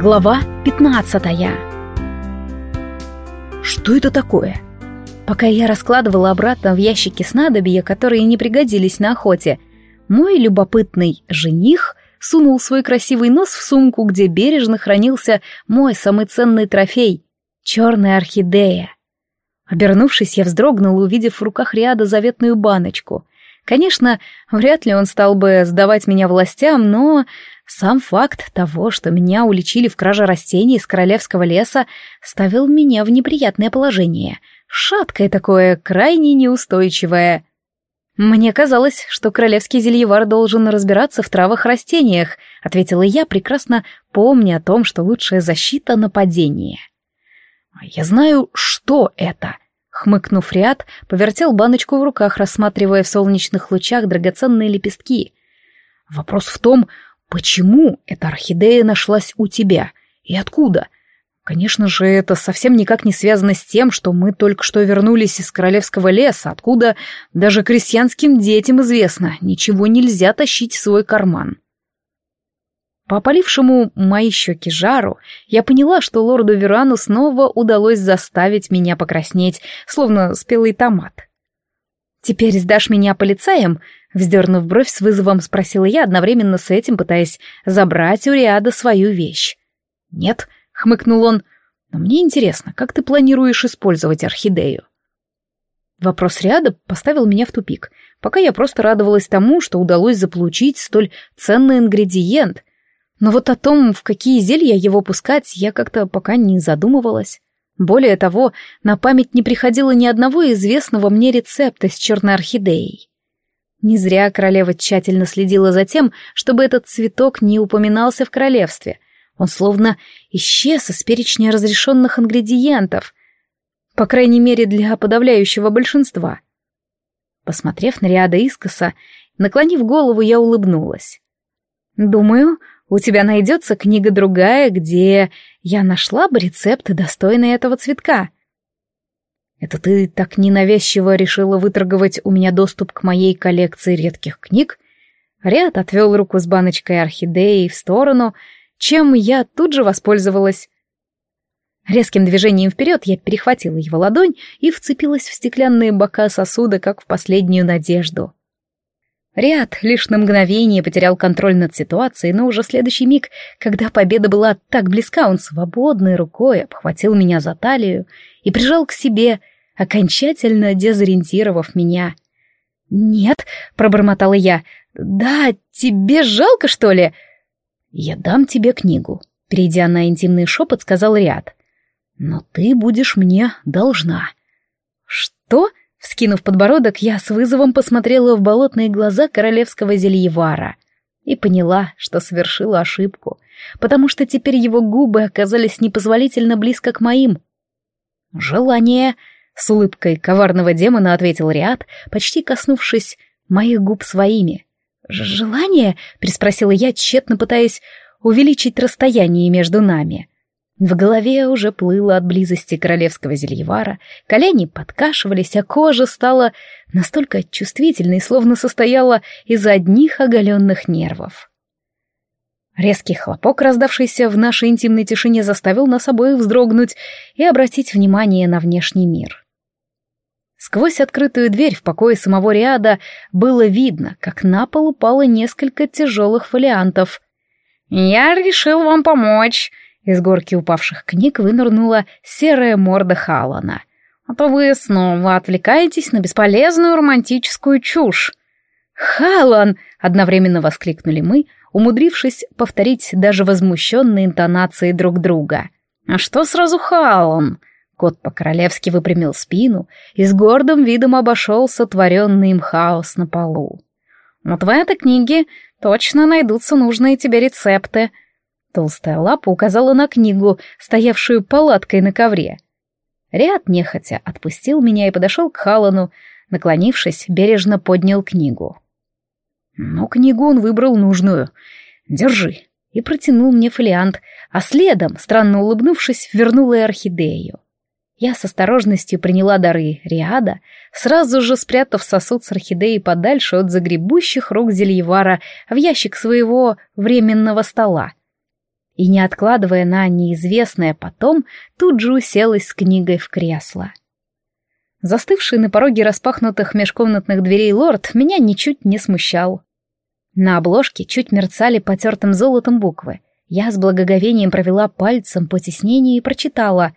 Глава 15 Что это такое? Пока я раскладывала обратно в ящики снадобья, которые не пригодились на охоте, мой любопытный жених сунул свой красивый нос в сумку, где бережно хранился мой самый ценный трофей — черная орхидея. Обернувшись, я вздрогнула, увидев в руках Риада заветную баночку. Конечно, вряд ли он стал бы сдавать меня властям, но сам факт того, что меня уличили в краже растений из королевского леса, ставил меня в неприятное положение. Шаткое такое, крайне неустойчивое. «Мне казалось, что королевский зельевар должен разбираться в травах-растениях», ответила я, прекрасно помня о том, что лучшая защита — нападение. «А «Я знаю, что это», — хмыкнув ряд, повертел баночку в руках, рассматривая в солнечных лучах драгоценные лепестки. «Вопрос в том, Почему эта орхидея нашлась у тебя? И откуда? Конечно же, это совсем никак не связано с тем, что мы только что вернулись из королевского леса, откуда даже крестьянским детям известно, ничего нельзя тащить в свой карман. По опалившему мои щеки жару, я поняла, что лорду Верану снова удалось заставить меня покраснеть, словно спелый томат. «Теперь сдашь меня полицаям?» Вздернув бровь с вызовом, спросила я, одновременно с этим пытаясь забрать у Риада свою вещь. «Нет», — хмыкнул он, — «но мне интересно, как ты планируешь использовать орхидею?» Вопрос Риада поставил меня в тупик, пока я просто радовалась тому, что удалось заполучить столь ценный ингредиент. Но вот о том, в какие зелья его пускать, я как-то пока не задумывалась. Более того, на память не приходило ни одного известного мне рецепта с черной орхидеей. Не зря королева тщательно следила за тем, чтобы этот цветок не упоминался в королевстве. Он словно исчез из перечня разрешенных ингредиентов, по крайней мере для подавляющего большинства. Посмотрев на Риада искоса, наклонив голову, я улыбнулась. «Думаю, у тебя найдется книга другая, где я нашла бы рецепты, достойные этого цветка. Это ты так ненавязчиво решила выторговать у меня доступ к моей коллекции редких книг? Ряд отвел руку с баночкой орхидеи в сторону, чем я тут же воспользовалась. Резким движением вперед я перехватила его ладонь и вцепилась в стеклянные бока сосуда, как в последнюю надежду. Ряд лишь на мгновение потерял контроль над ситуацией, но уже следующий миг, когда победа была так близка, он свободной рукой обхватил меня за талию и прижал к себе, окончательно дезориентировав меня. «Нет», — пробормотала я, — «да, тебе жалко, что ли?» «Я дам тебе книгу», — перейдя на интимный шепот, сказал Ряд. «Но ты будешь мне должна». «Что?» Вскинув подбородок, я с вызовом посмотрела в болотные глаза королевского зельевара и поняла, что совершила ошибку, потому что теперь его губы оказались непозволительно близко к моим. «Желание», — с улыбкой коварного демона ответил Риад, почти коснувшись моих губ своими. «Желание?» — приспросила я, тщетно пытаясь увеличить расстояние между нами. В голове уже плыло от близости королевского зельевара, колени подкашивались, а кожа стала настолько чувствительной, словно состояла из одних оголенных нервов. Резкий хлопок, раздавшийся в нашей интимной тишине, заставил нас обоих вздрогнуть и обратить внимание на внешний мир. Сквозь открытую дверь в покое самого Риада было видно, как на пол упало несколько тяжелых фолиантов. «Я решил вам помочь», из горки упавших книг вынырнула серая морда Халана. «А то вы снова отвлекаетесь на бесполезную романтическую чушь». «Халан!» — одновременно воскликнули мы, умудрившись повторить даже возмущенные интонации друг друга. «А что сразу Халан?» Кот по-королевски выпрямил спину и с гордым видом обошел сотворенный им хаос на полу. «Вот в этой книге точно найдутся нужные тебе рецепты», Толстая лапа указала на книгу, стоявшую палаткой на ковре. Ряд нехотя отпустил меня и подошел к Халану, наклонившись, бережно поднял книгу. Но книгу он выбрал нужную. «Держи», и протянул мне фолиант, а следом, странно улыбнувшись, вернула и орхидею. Я с осторожностью приняла дары Риада, сразу же спрятав сосуд с орхидеей подальше от загребущих рук Зельевара в ящик своего временного стола и, не откладывая на неизвестное потом, тут же уселась с книгой в кресло. Застывший на пороге распахнутых межкомнатных дверей лорд меня ничуть не смущал. На обложке чуть мерцали потертым золотом буквы. Я с благоговением провела пальцем по тиснению и прочитала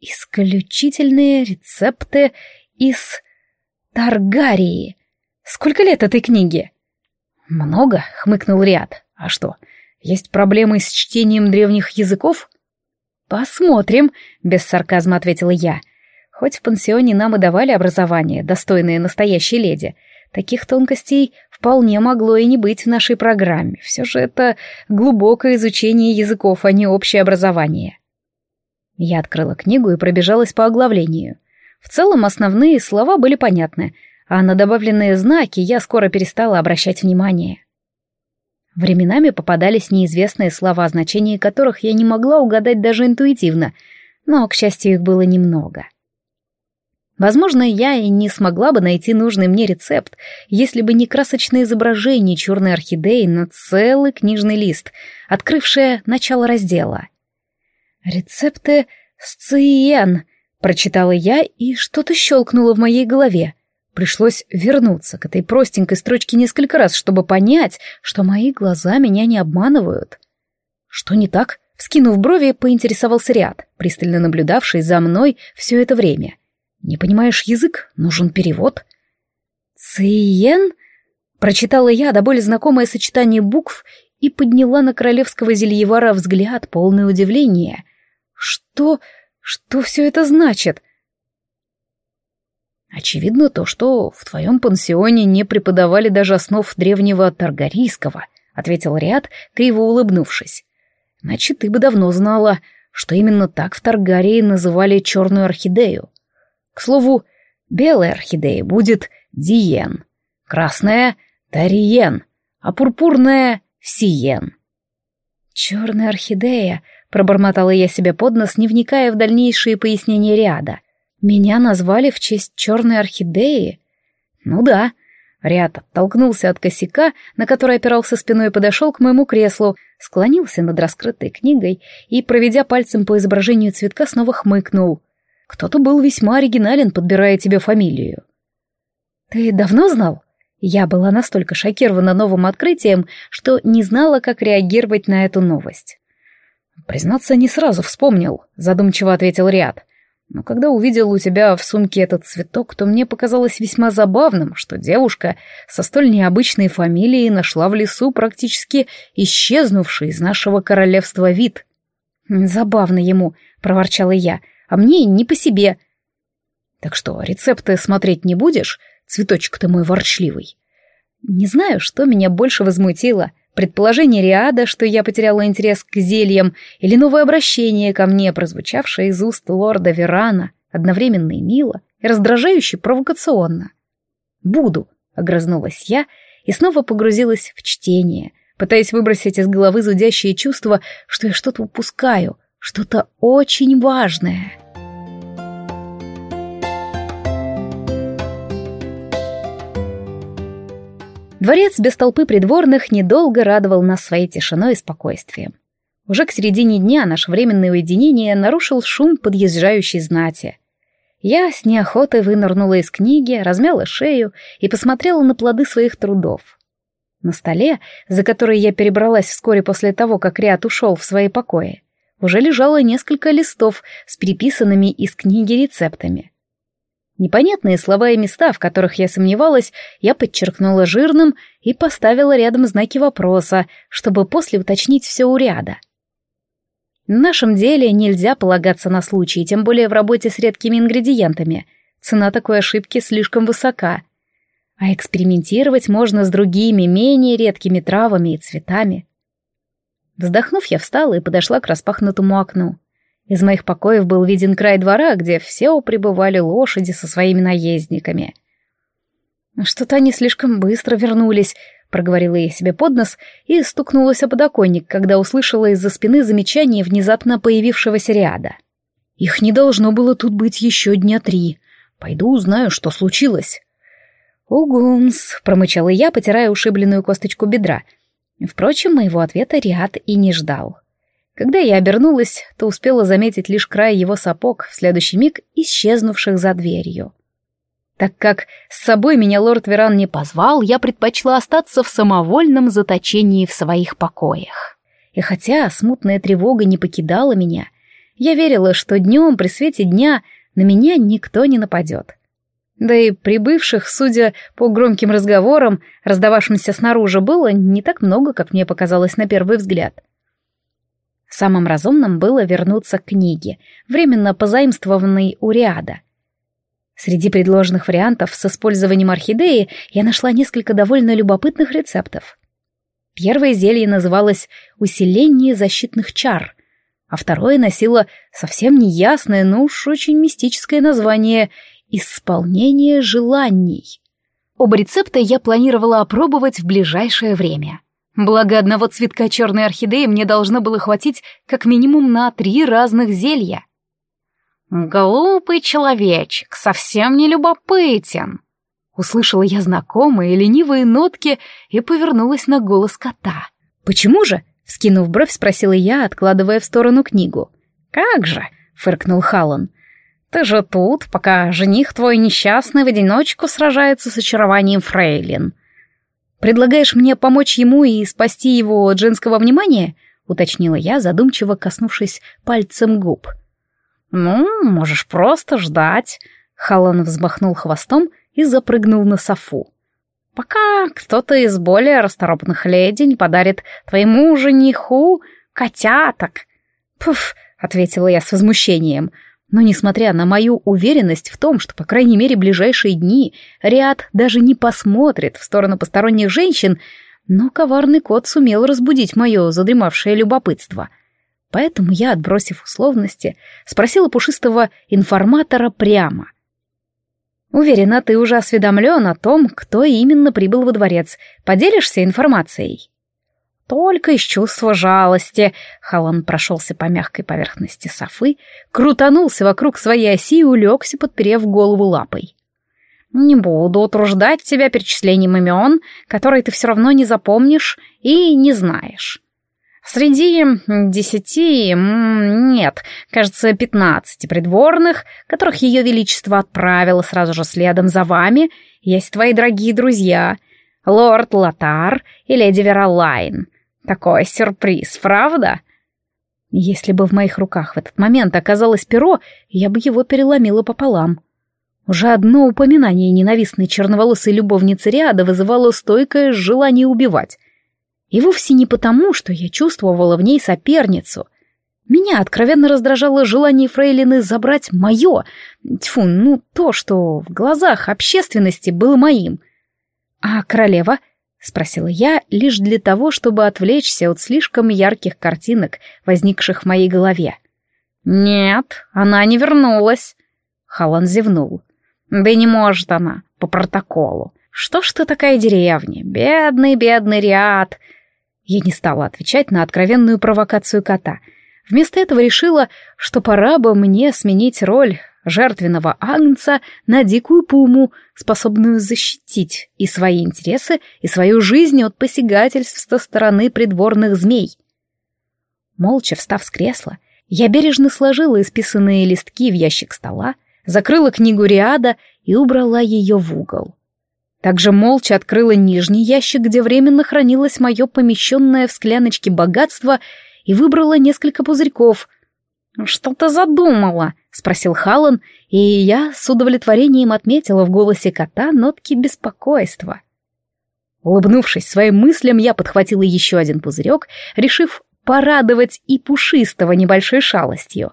«Исключительные рецепты из Таргарии». Сколько лет этой книге? Много, хмыкнул Риад. А что, есть проблемы с чтением древних языков? Посмотрим, без сарказма ответила я. Хоть в пансионе нам и давали образование, достойное настоящей леди, таких тонкостей вполне могло и не быть в нашей программе. Все же это глубокое изучение языков, а не общее образование. Я открыла книгу и пробежалась по оглавлению. В целом основные слова были понятны — а на добавленные знаки я скоро перестала обращать внимание. Временами попадались неизвестные слова, значения которых я не могла угадать даже интуитивно, но, к счастью, их было немного. Возможно, я и не смогла бы найти нужный мне рецепт, если бы не красочное изображение черной орхидеи на целый книжный лист, открывшее начало раздела. «Рецепты сциен», — прочитала я, и что-то щелкнуло в моей голове. Пришлось вернуться к этой простенькой строчке несколько раз, чтобы понять, что мои глаза меня не обманывают. Что не так? Вскинув брови, поинтересовался Ряд, пристально наблюдавший за мной все это время. «Не понимаешь язык? Нужен перевод?» «Циен?» Прочитала я до боли знакомое сочетание букв и подняла на королевского зельевара взгляд, полное удивления. «Что... что все это значит?» Очевидно то, что в твоем пансионе не преподавали даже основ древнего таргарийского, ответил Риад, криво улыбнувшись. Значит, ты бы давно знала, что именно так в Таргарии называли черную орхидею. К слову, белая орхидея будет диен, красная — тариен, а пурпурная — сиен. «Черная орхидея», — пробормотала я себе под нос, не вникая в дальнейшие пояснения Риада — меня назвали в честь черной орхидеи? Ну да. Ряд оттолкнулся от косяка, на который опирался спиной, и подошел к моему креслу, склонился над раскрытой книгой и, проведя пальцем по изображению цветка, снова хмыкнул. Кто-то был весьма оригинален, подбирая тебе фамилию. Ты давно знал? Я была настолько шокирована новым открытием, что не знала, как реагировать на эту новость. «Признаться, не сразу вспомнил», — задумчиво ответил Риад. Но когда увидел у тебя в сумке этот цветок, то мне показалось весьма забавным, что девушка со столь необычной фамилией нашла в лесу практически исчезнувший из нашего королевства вид. «Забавно ему», — проворчала я, — «а мне не по себе». «Так что, рецепты смотреть не будешь? Цветочек ты мой ворчливый». Не знаю, что меня больше возмутило — Предположение Риада, что я потеряла интерес к зельям, или новое обращение ко мне, прозвучавшее из уст лорда Верана, одновременно и мило, и раздражающе провокационно. «Буду», — огрызнулась я и снова погрузилась в чтение, пытаясь выбросить из головы зудящее чувство, что я что-то упускаю, что-то очень важное. Дворец без толпы придворных недолго радовал нас своей тишиной и спокойствием. Уже к середине дня наше временное уединение нарушил шум подъезжающей знати. Я с неохотой вынырнула из книги, размяла шею и посмотрела на плоды своих трудов. На столе, за который я перебралась вскоре после того, как Риат ушел в свои покои, уже лежало несколько листов с переписанными из книги рецептами. Непонятные слова и места, в которых я сомневалась, я подчеркнула жирным и поставила рядом знаки вопроса, чтобы после уточнить все у ряда. В нашем деле нельзя полагаться на случай, тем более в работе с редкими ингредиентами. Цена такой ошибки слишком высока. А экспериментировать можно с другими, менее редкими травами и цветами. Вздохнув, я встала и подошла к распахнутому окну. Из моих покоев был виден край двора, где все прибывали лошади со своими наездниками. «Что-то они слишком быстро вернулись», — проговорила я себе под нос и стукнулась о подоконник, когда услышала из-за спины замечание внезапно появившегося ряда. «Их не должно было тут быть еще дня три. Пойду узнаю, что случилось». «Угумс», — промычала я, потирая ушибленную косточку бедра. Впрочем, моего ответа Риад и не ждал. Когда я обернулась, то успела заметить лишь край его сапог, в следующий миг исчезнувших за дверью. Так как с собой меня лорд Веран не позвал, я предпочла остаться в самовольном заточении в своих покоях. И хотя смутная тревога не покидала меня, я верила, что днем при свете дня на меня никто не нападет. Да и прибывших, судя по громким разговорам, раздававшимся снаружи, было не так много, как мне показалось на первый взгляд. Самым разумным было вернуться к книге, временно позаимствованной у Риада. Среди предложенных вариантов с использованием орхидеи я нашла несколько довольно любопытных рецептов. Первое зелье называлось «Усиление защитных чар», а второе носило совсем неясное, но уж очень мистическое название «Исполнение желаний». Оба рецепта я планировала опробовать в ближайшее время. Благо одного цветка черной орхидеи мне должно было хватить как минимум на три разных зелья. «Глупый человечек, совсем не любопытен!» Услышала я знакомые ленивые нотки и повернулась на голос кота. «Почему же?» — вскинув бровь, спросила я, откладывая в сторону книгу. «Как же?» — фыркнул Халлан. «Ты же тут, пока жених твой несчастный в одиночку сражается с очарованием фрейлин. «Предлагаешь мне помочь ему и спасти его от женского внимания?» — уточнила я, задумчиво коснувшись пальцем губ. «Ну, можешь просто ждать», — Халан взмахнул хвостом и запрыгнул на софу. «Пока кто-то из более расторопных леди не подарит твоему жениху котяток». «Пуф», — ответила я с возмущением, — но несмотря на мою уверенность в том, что, по крайней мере, ближайшие дни Риад даже не посмотрит в сторону посторонних женщин, но коварный кот сумел разбудить мое задремавшее любопытство. Поэтому я, отбросив условности, спросила пушистого информатора прямо. «Уверена, ты уже осведомлен о том, кто именно прибыл во дворец. Поделишься информацией?» Только из чувства жалости. Халан прошелся по мягкой поверхности софы, крутанулся вокруг своей оси и улегся, подперев голову лапой. «Не буду утруждать тебя перечислением имен, которые ты все равно не запомнишь и не знаешь. Среди десяти, нет, кажется, пятнадцати придворных, которых ее величество отправило сразу же следом за вами, есть твои дорогие друзья — лорд Латар и леди Вералайн. Такой сюрприз, правда? Если бы в моих руках в этот момент оказалось перо, я бы его переломила пополам. Уже одно упоминание ненавистной черноволосой любовницы Риада вызывало стойкое желание убивать. И вовсе не потому, что я чувствовала в ней соперницу. Меня откровенно раздражало желание Фрейлины забрать мое, тьфу, ну то, что в глазах общественности было моим. А королева — Спросила я лишь для того, чтобы отвлечься от слишком ярких картинок, возникших в моей голове. «Нет, она не вернулась», — Халан зевнул. «Да не может она, по протоколу. Что ж ты такая деревня? Бедный, бедный Риад!» Я не стала отвечать на откровенную провокацию кота. Вместо этого решила, что пора бы мне сменить роль жертвенного агнца на дикую пуму, способную защитить и свои интересы, и свою жизнь от посягательств со стороны придворных змей. Молча встав с кресла, я бережно сложила исписанные листки в ящик стола, закрыла книгу Риада и убрала ее в угол. Также молча открыла нижний ящик, где временно хранилось мое помещенное в скляночке богатство, и выбрала несколько пузырьков. «Что ты задумала?» — спросил Халан, и я с удовлетворением отметила в голосе кота нотки беспокойства. Улыбнувшись своим мыслям, я подхватила еще один пузырек, решив порадовать и пушистого небольшой шалостью,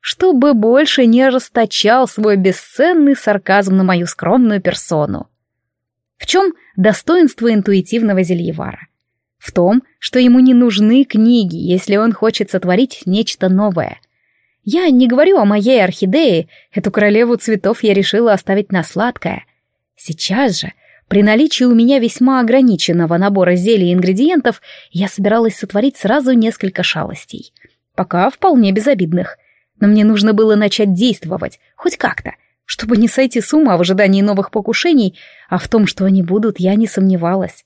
чтобы больше не расточал свой бесценный сарказм на мою скромную персону. В чем достоинство интуитивного зельевара? В том, что ему не нужны книги, если он хочет сотворить нечто новое — я не говорю о моей орхидее, эту королеву цветов я решила оставить на сладкое. Сейчас же, при наличии у меня весьма ограниченного набора зелий и ингредиентов, я собиралась сотворить сразу несколько шалостей. Пока вполне безобидных. Но мне нужно было начать действовать, хоть как-то, чтобы не сойти с ума в ожидании новых покушений, а в том, что они будут, я не сомневалась.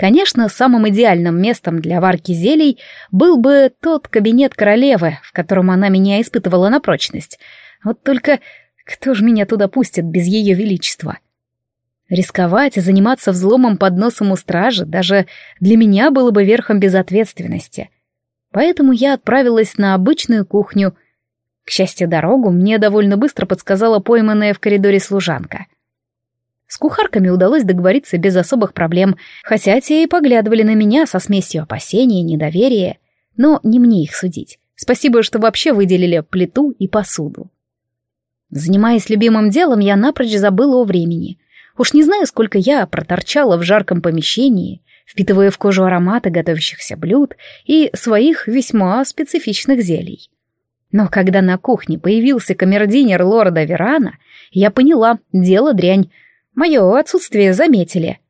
Конечно, самым идеальным местом для варки зелий был бы тот кабинет королевы, в котором она меня испытывала на прочность. Вот только кто же меня туда пустит без ее величества? Рисковать и заниматься взломом под носом у стражи даже для меня было бы верхом безответственности. Поэтому я отправилась на обычную кухню. К счастью, дорогу мне довольно быстро подсказала пойманная в коридоре служанка — с кухарками удалось договориться без особых проблем, хотя те и поглядывали на меня со смесью опасения и недоверия. Но не мне их судить. Спасибо, что вообще выделили плиту и посуду. Занимаясь любимым делом, я напрочь забыла о времени. Уж не знаю, сколько я проторчала в жарком помещении, впитывая в кожу ароматы готовящихся блюд и своих весьма специфичных зелий. Но когда на кухне появился камердинер лорда Верана, я поняла, дело дрянь, Мое отсутствие заметили.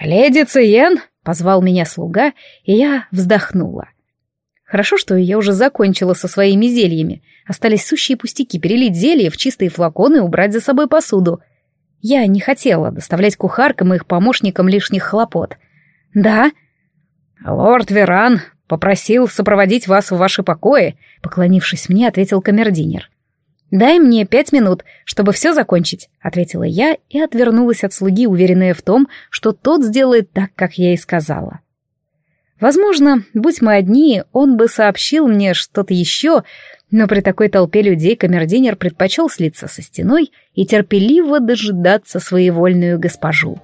«Леди Циен!» — позвал меня слуга, и я вздохнула. Хорошо, что я уже закончила со своими зельями. Остались сущие пустяки перелить зелье в чистые флаконы и убрать за собой посуду. Я не хотела доставлять кухаркам и их помощникам лишних хлопот. «Да?» «Лорд Веран попросил сопроводить вас в ваши покои», — поклонившись мне, ответил камердинер. «Дай мне пять минут, чтобы все закончить», — ответила я и отвернулась от слуги, уверенная в том, что тот сделает так, как я и сказала. Возможно, будь мы одни, он бы сообщил мне что-то еще, но при такой толпе людей камердинер предпочел слиться со стеной и терпеливо дожидаться своевольную госпожу.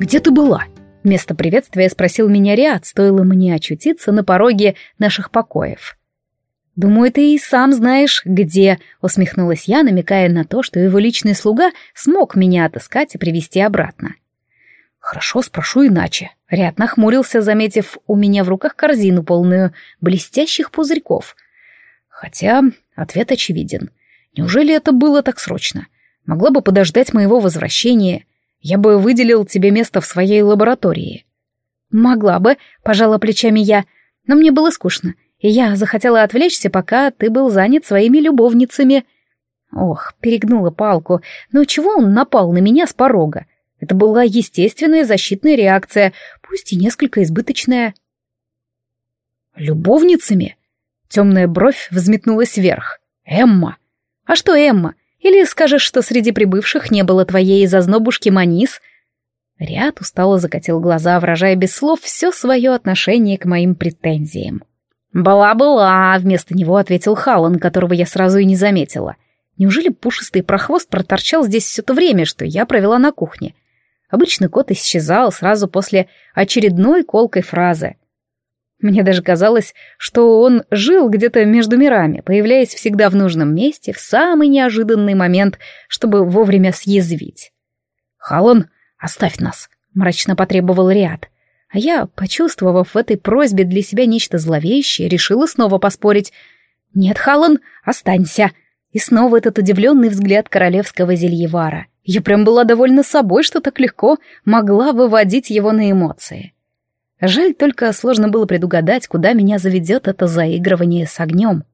«Где ты была?» Вместо приветствия спросил меня Риад, стоило мне очутиться на пороге наших покоев. «Думаю, ты и сам знаешь, где», — усмехнулась я, намекая на то, что его личный слуга смог меня отыскать и привести обратно. «Хорошо, спрошу иначе». Ряд нахмурился, заметив у меня в руках корзину, полную блестящих пузырьков. Хотя ответ очевиден. Неужели это было так срочно? Могла бы подождать моего возвращения. Я бы выделил тебе место в своей лаборатории». «Могла бы», — пожала плечами я, — «но мне было скучно, и я захотела отвлечься, пока ты был занят своими любовницами». Ох, перегнула палку, но чего он напал на меня с порога? Это была естественная защитная реакция, пусть и несколько избыточная. «Любовницами?» Темная бровь взметнулась вверх. «Эмма!» «А что Эмма? Или скажешь, что среди прибывших не было твоей зазнобушки Манис?» Ряд устало закатил глаза, выражая без слов все свое отношение к моим претензиям. «Была-была», — вместо него ответил Халан, которого я сразу и не заметила. Неужели пушистый прохвост проторчал здесь все то время, что я провела на кухне? Обычно кот исчезал сразу после очередной колкой фразы — мне даже казалось, что он жил где-то между мирами, появляясь всегда в нужном месте в самый неожиданный момент, чтобы вовремя съязвить. «Халан, оставь нас», — мрачно потребовал Риад. А я, почувствовав в этой просьбе для себя нечто зловещее, решила снова поспорить. «Нет, Халан, останься». И снова этот удивленный взгляд королевского зельевара. Я прям была довольна собой, что так легко могла выводить его на эмоции. Жаль, только сложно было предугадать, куда меня заведет это заигрывание с огнем.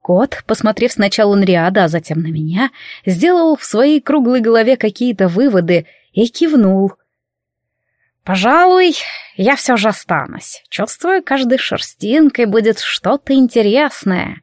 Кот, посмотрев сначала на Риада, а затем на меня, сделал в своей круглой голове какие-то выводы и кивнул. «Пожалуй, я все же останусь. Чувствую, каждой шерстинкой будет что-то интересное».